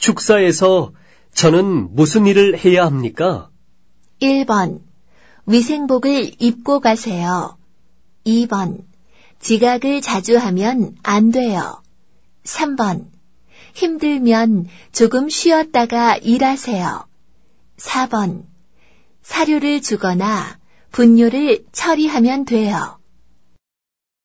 축사에서 저는 무슨 일을 해야 합니까? 1번. 위생복을 입고 가세요. 2번. 지각을 자주 하면 안 돼요. 3번. 힘들면 조금 쉬었다가 일하세요. 4번. 사료를 주거나 분뇨를 처리하면 돼요.